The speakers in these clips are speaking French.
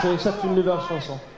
C'est des leurs chansons. She's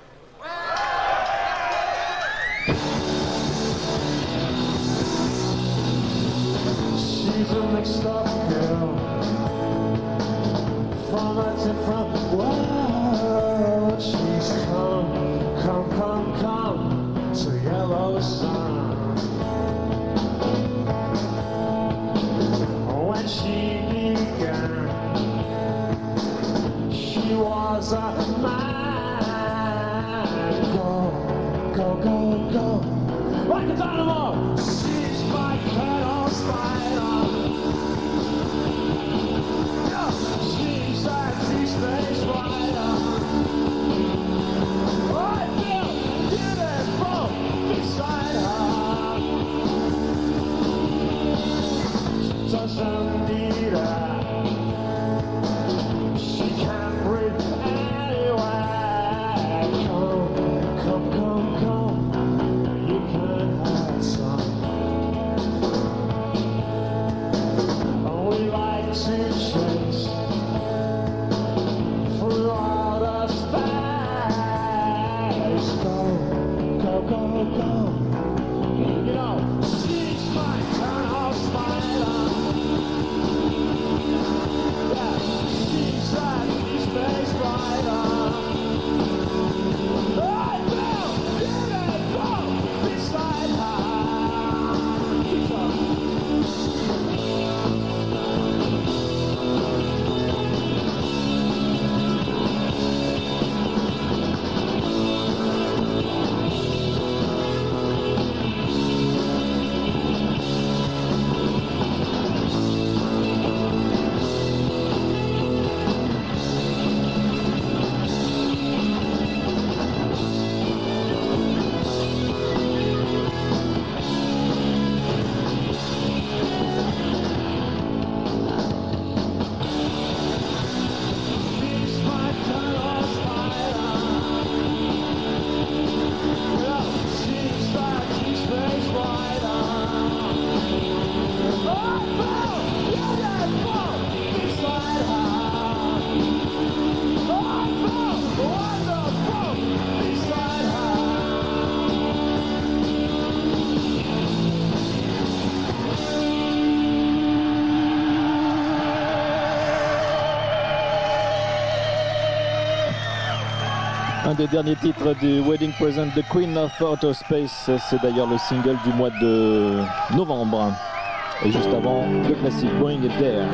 Le dernier titre du Wedding Present, The Queen of Outer Space. C'est d'ailleurs le single du mois de novembre. Et juste avant, le classique Going There.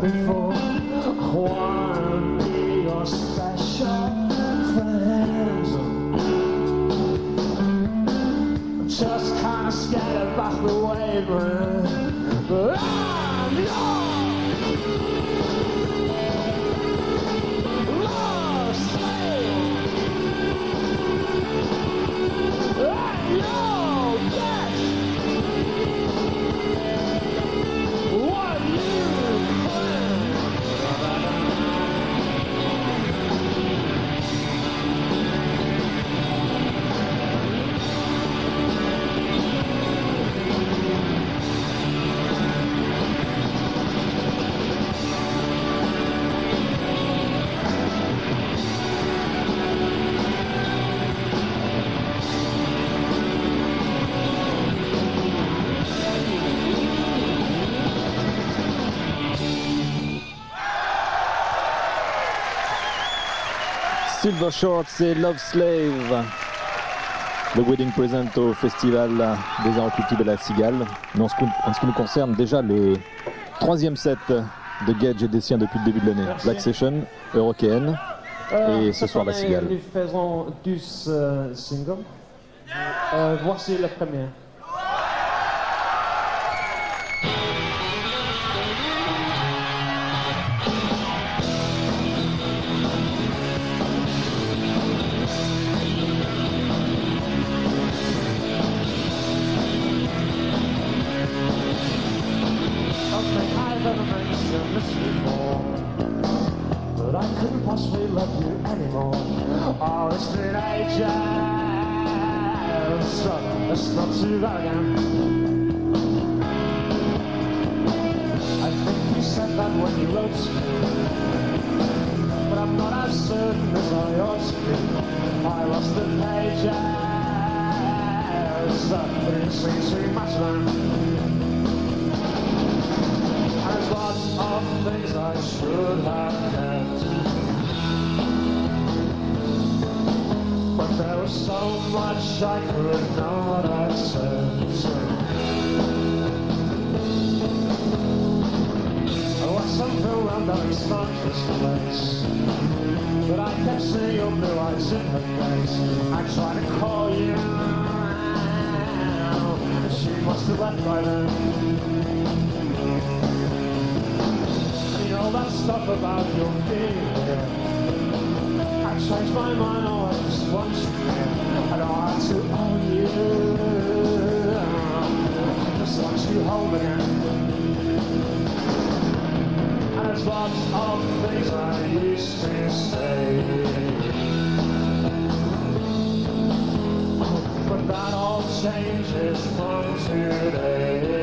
before. Silver Shorts et Love Slave. Le Wedding Present au Festival des Arts Cultives de la Cigale. Mais en ce, qui nous concerne, déjà le troisième set de Gage et des siens depuis le début de l'année. Black Session, Eurokéenne euh, et ce soir la Cigale. Nous faisons 12 euh, singles. Euh, voici la première. touch my mind, oh, I just want you. I want to own you. I just want you home again. And lots of things I used to say. But that all changes from today.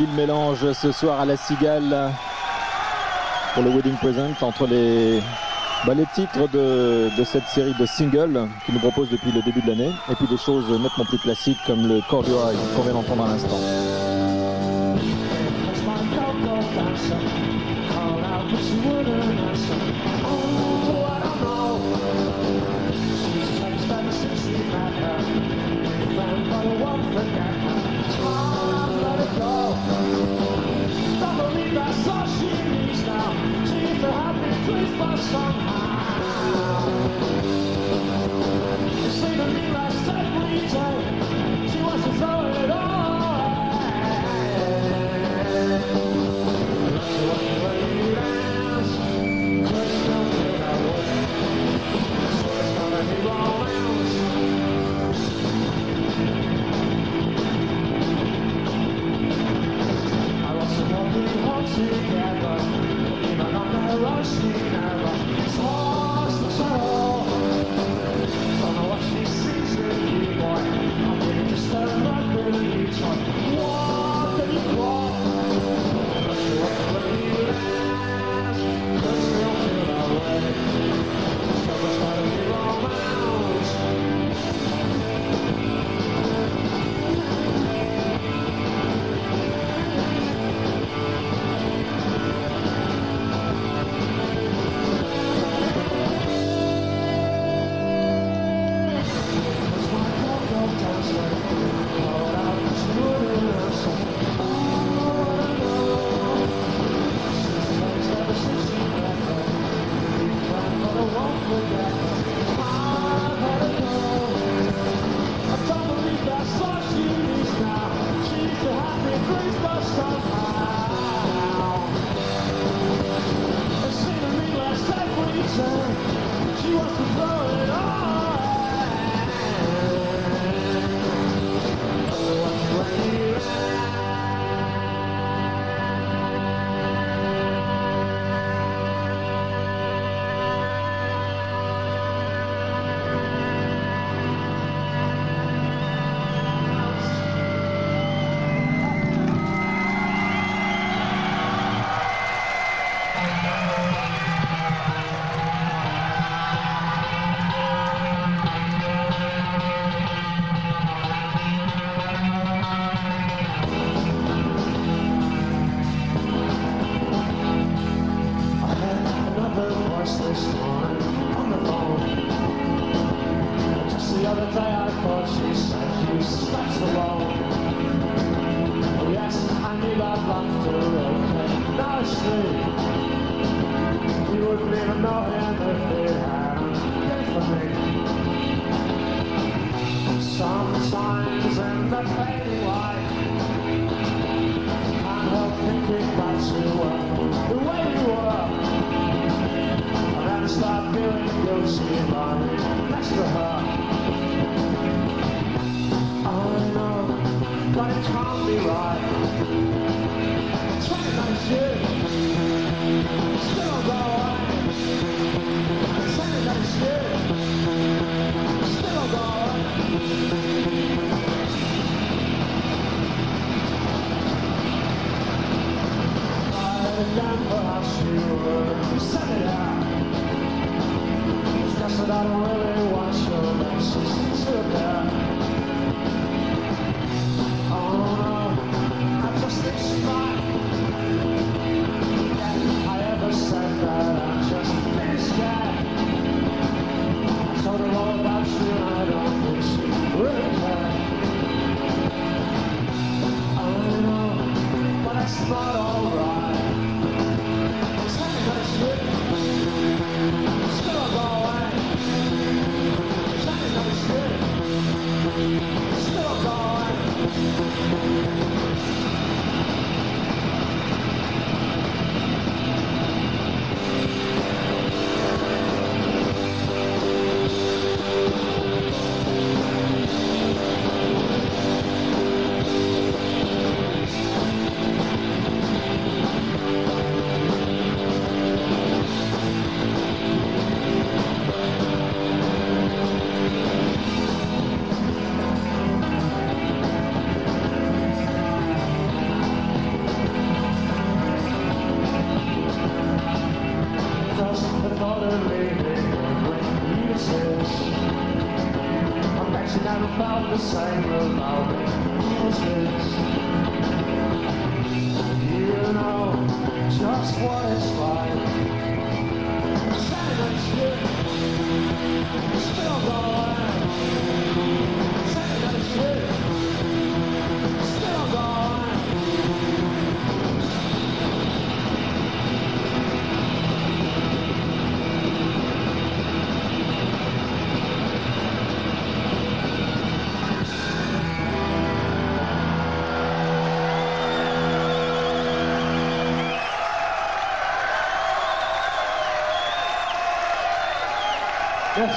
Habile mélange ce soir à la Cigale pour le Wedding Present entre les, bah, titres de, cette série de singles qui nous propose depuis le début de l'année et puis des choses nettement plus classiques comme le Corduroy qu'on vient d'entendre à l'instant.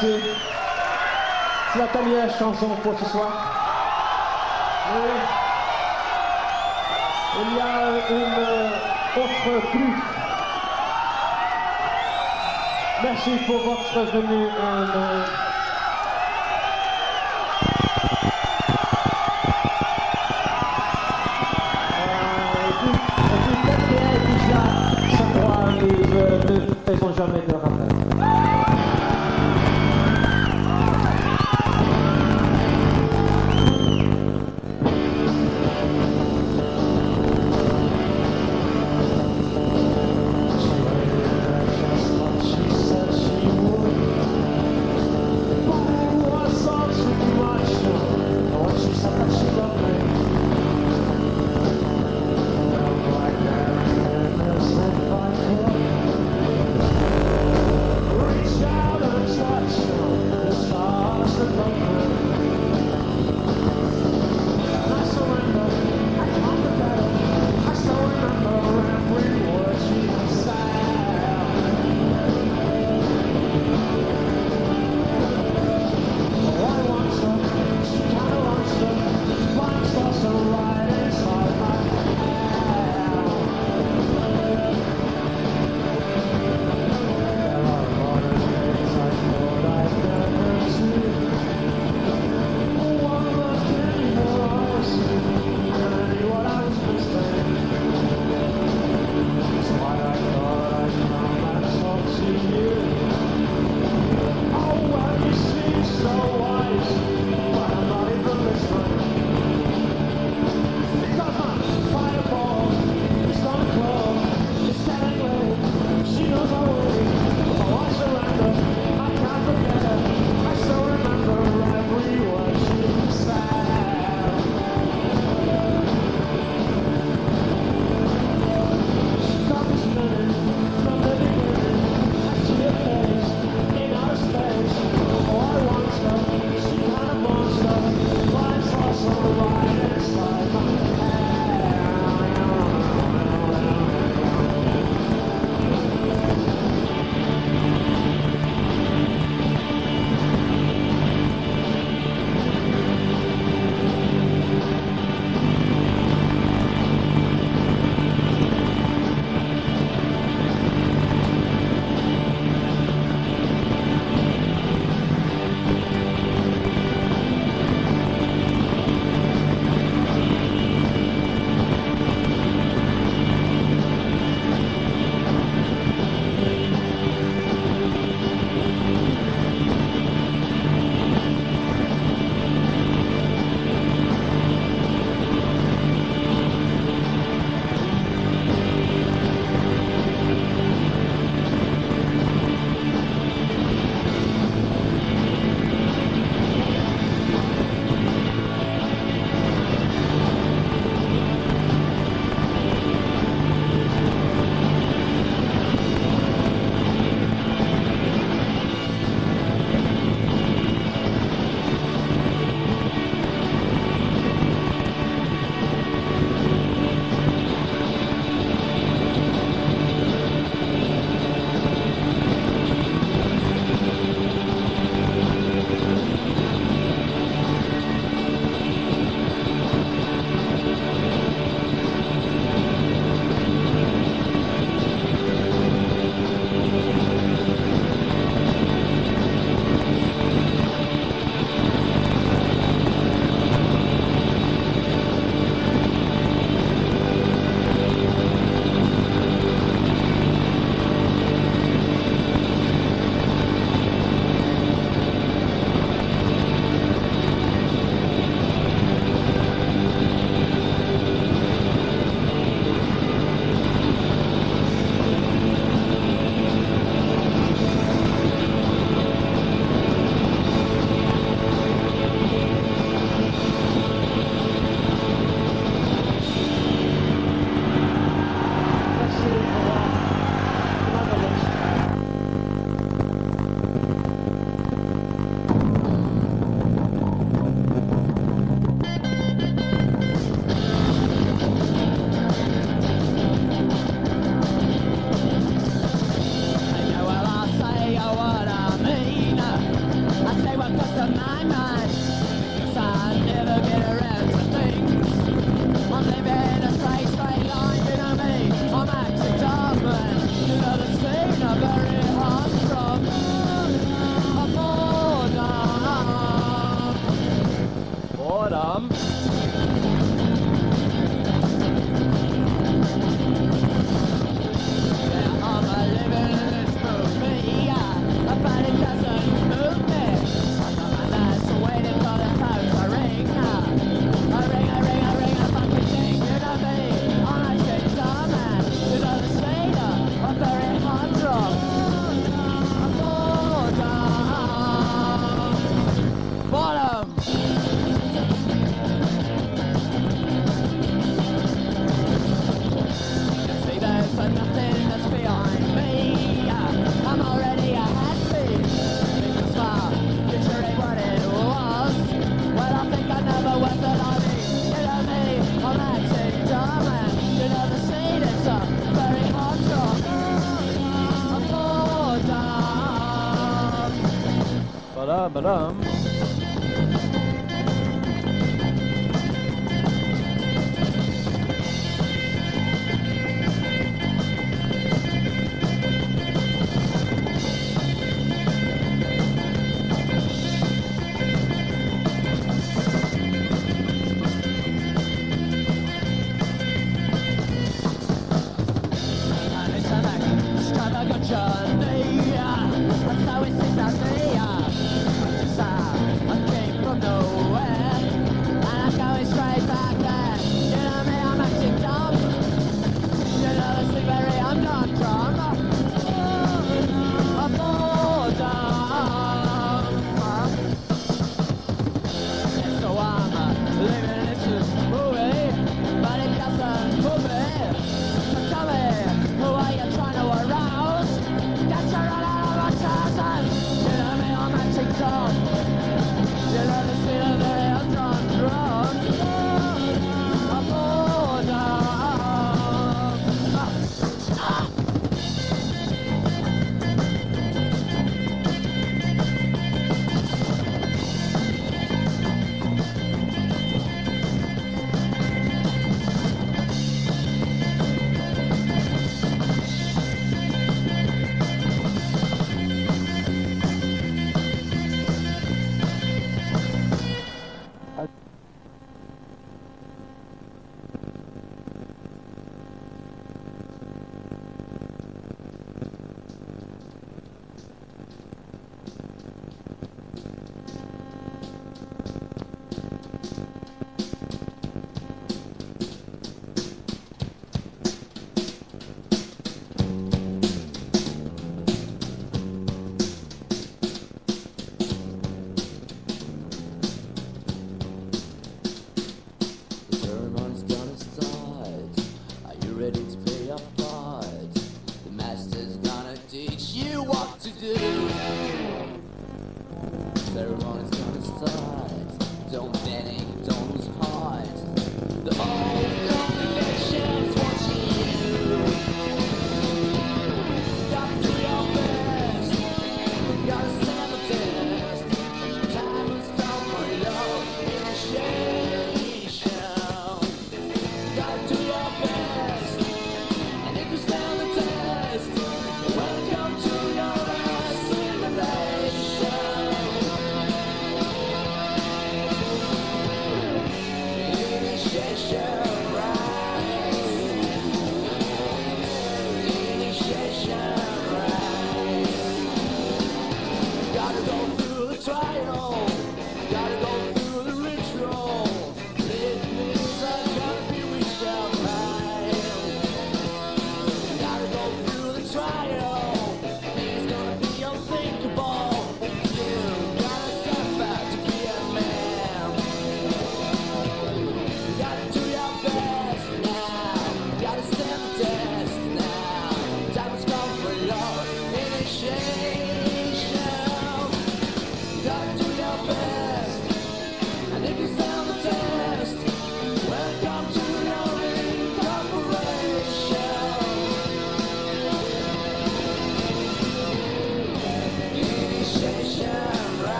C'est la dernière chanson pour ce soir. Et il y a une euh, autre plus. Merci pour votre venue. Euh, but um.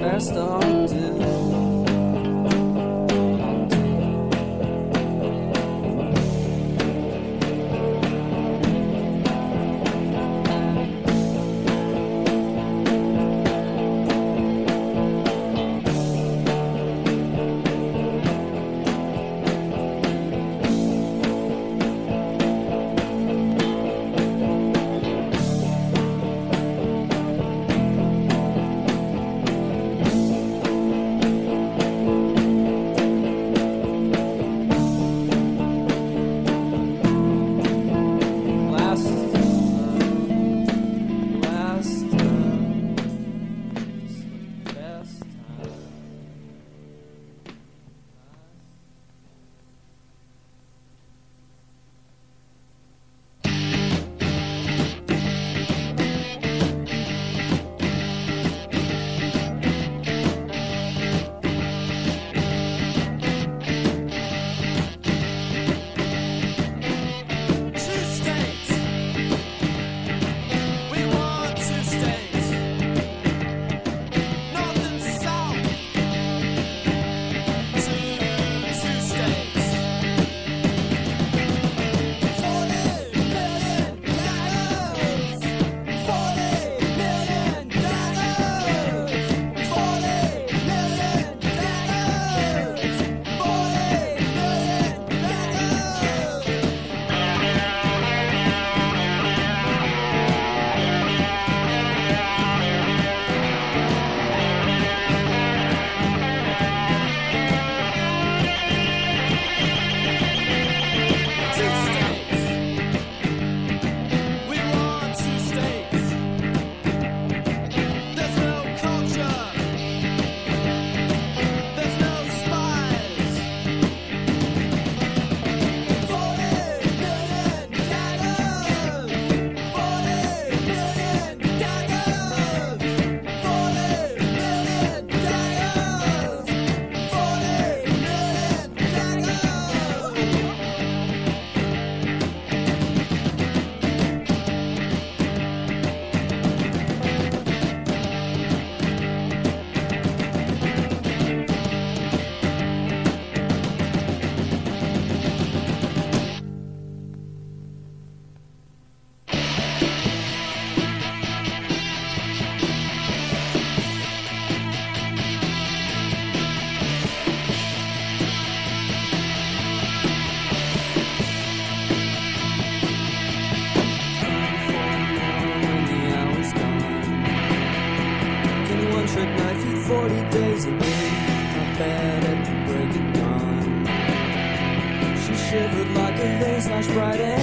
Best I'll do. days, much brighter.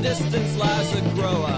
The distance lies a grower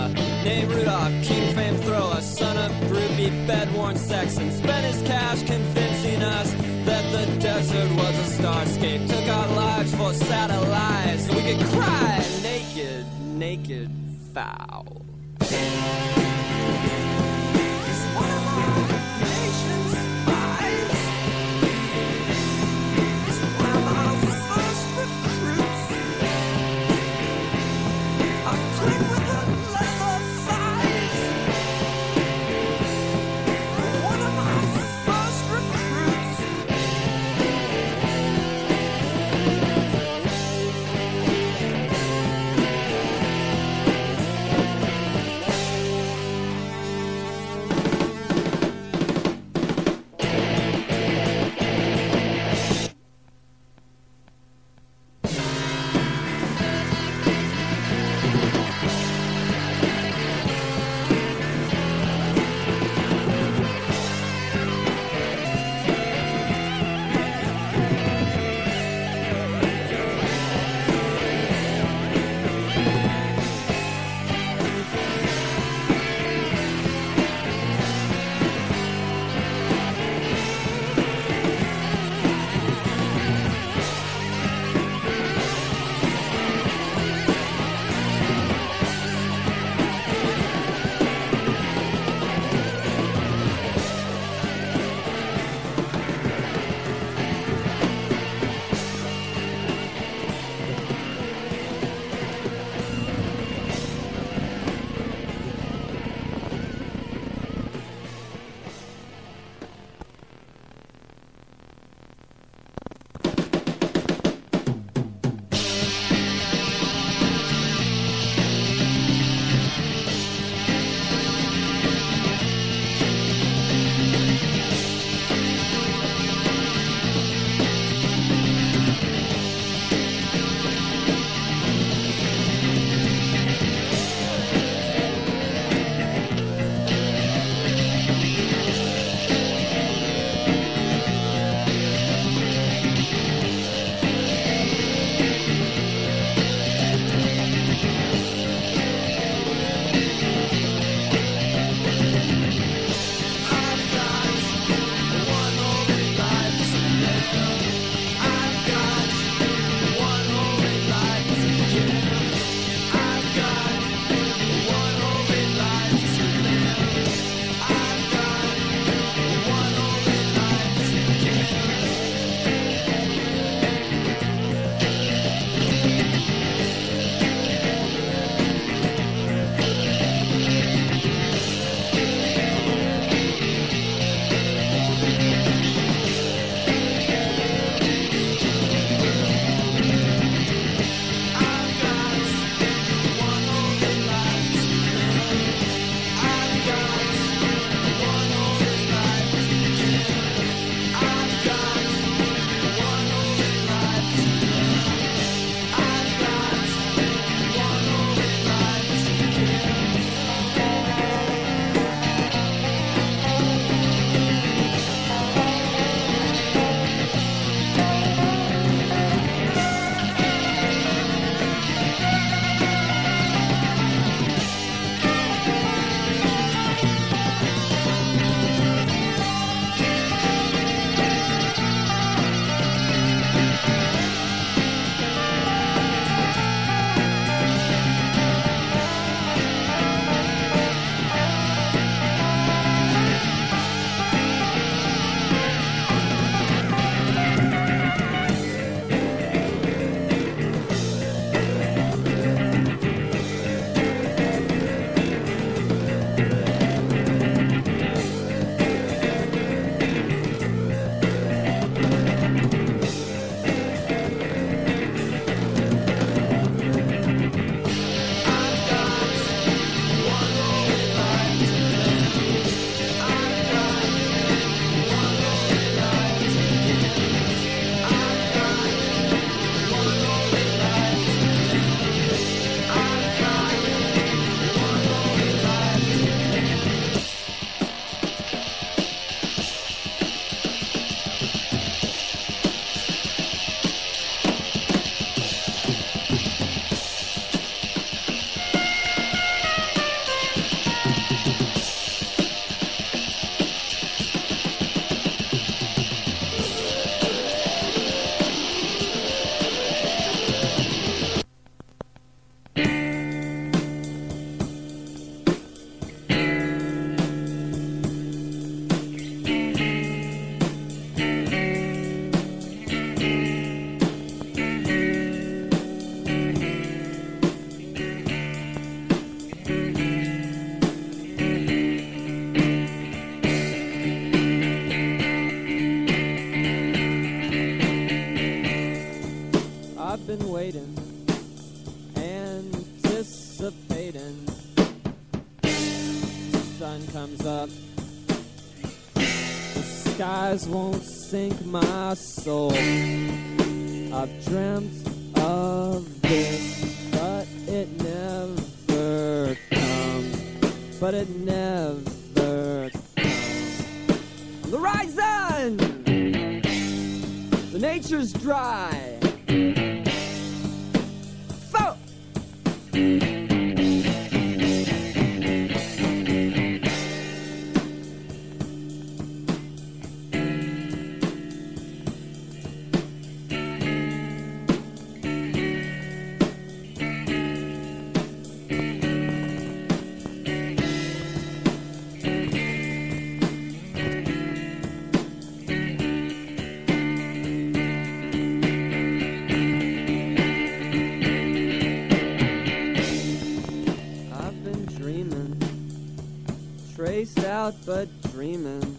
out but dreaming.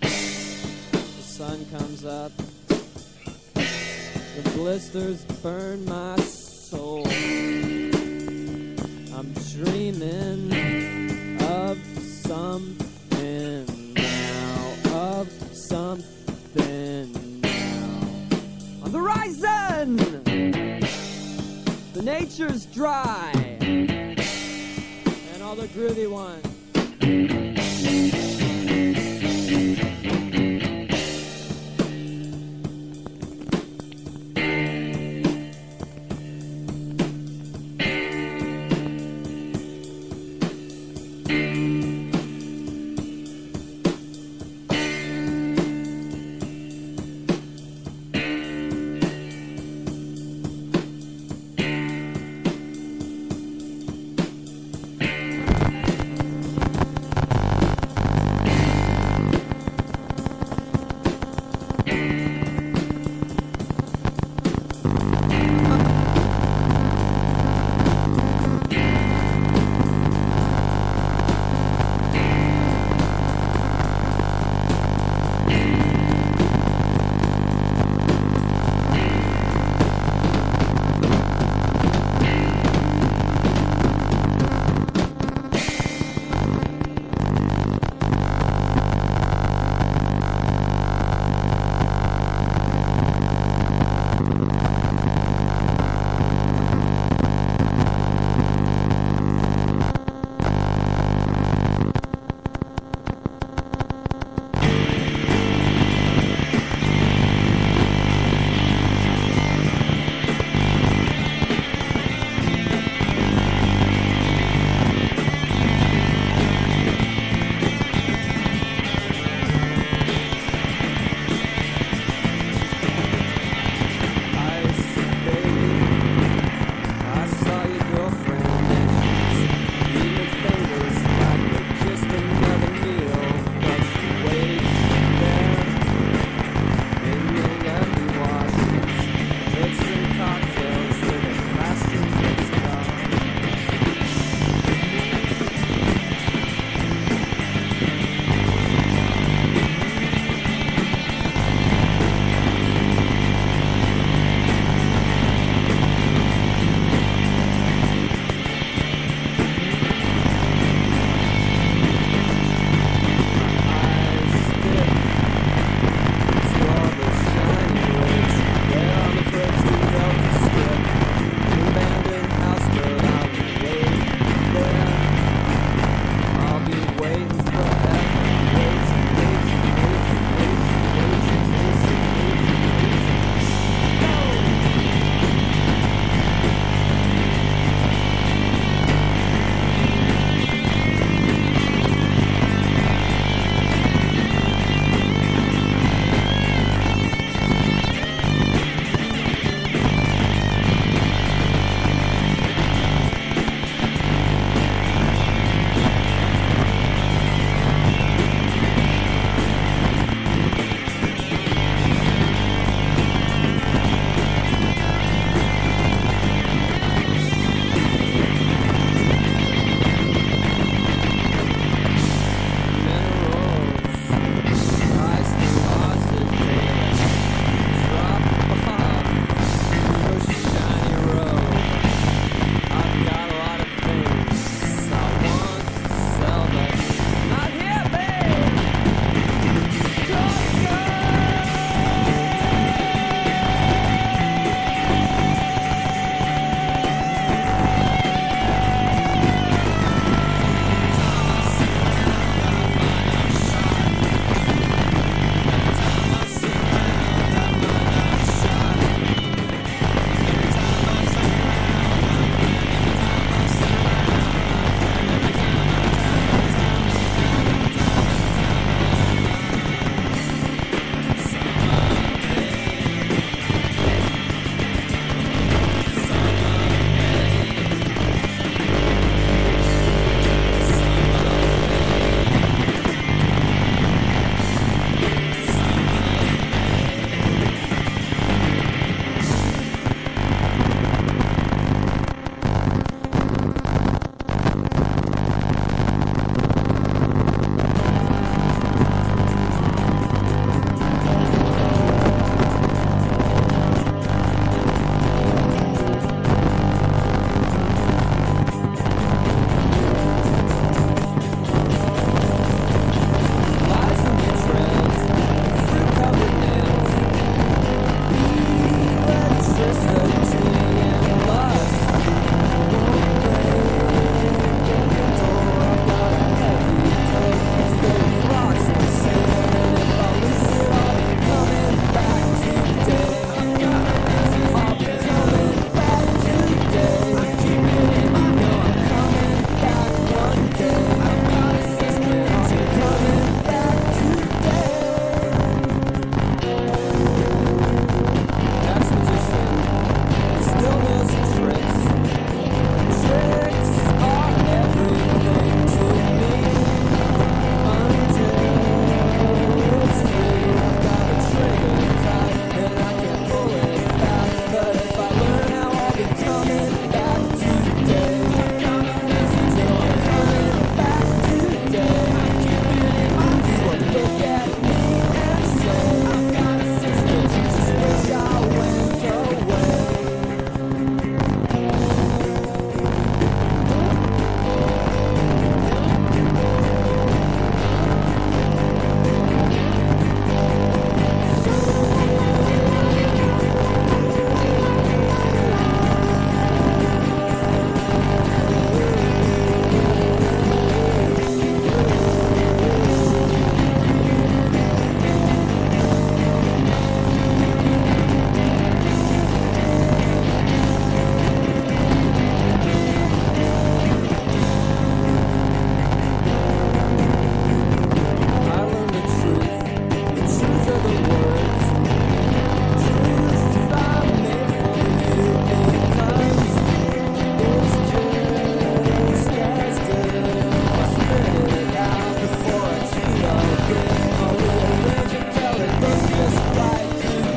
The sun comes up. The blisters burn my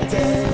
day.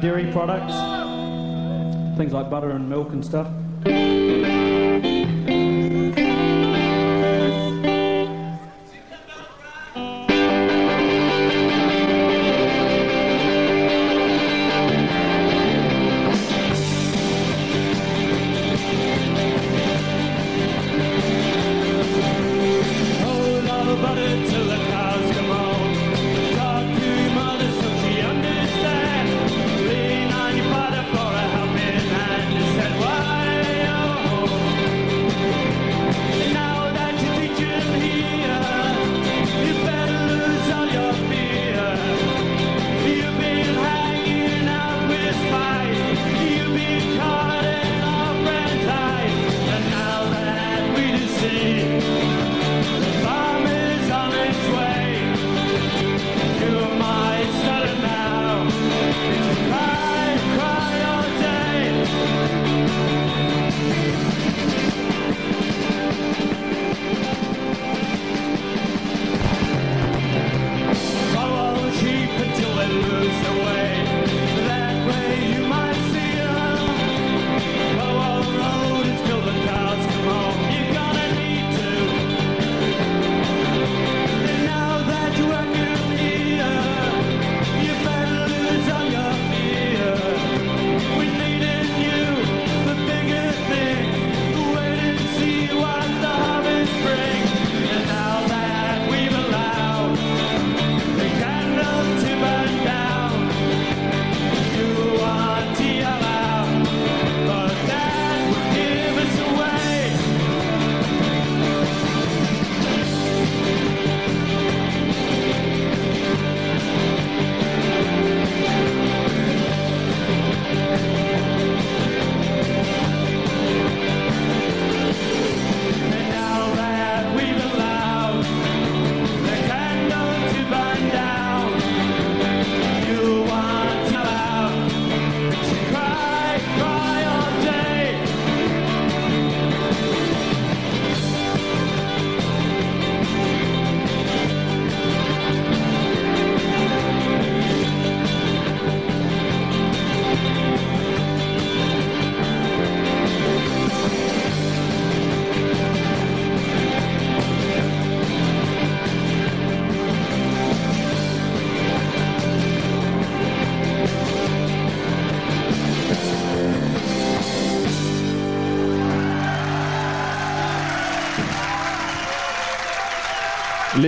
dairy products, things like butter and milk and stuff.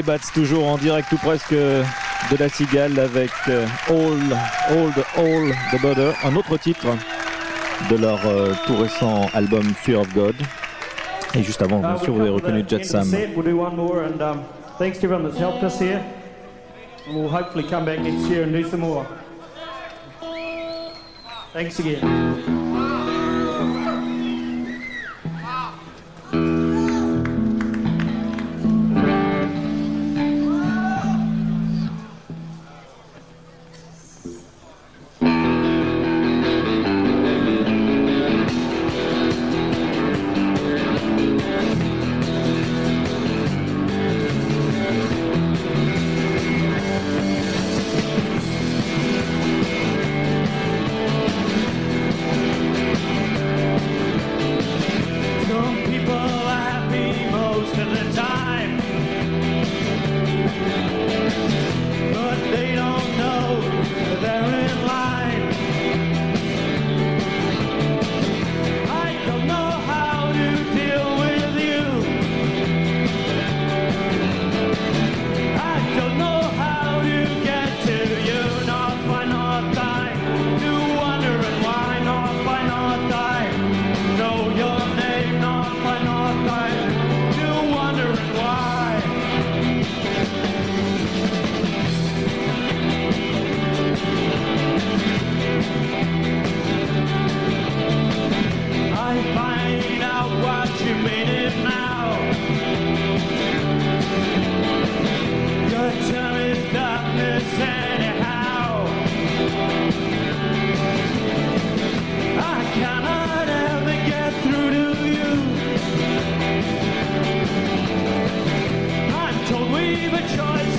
Bats toujours en direct ou presque de la cigale avec euh, All, All the All the Butter, un autre titre de leur euh, tout récent album Fear of God. Et juste avant, bien sûr, vous avez reconnu Jet Sam. Thanks again. leave a choice.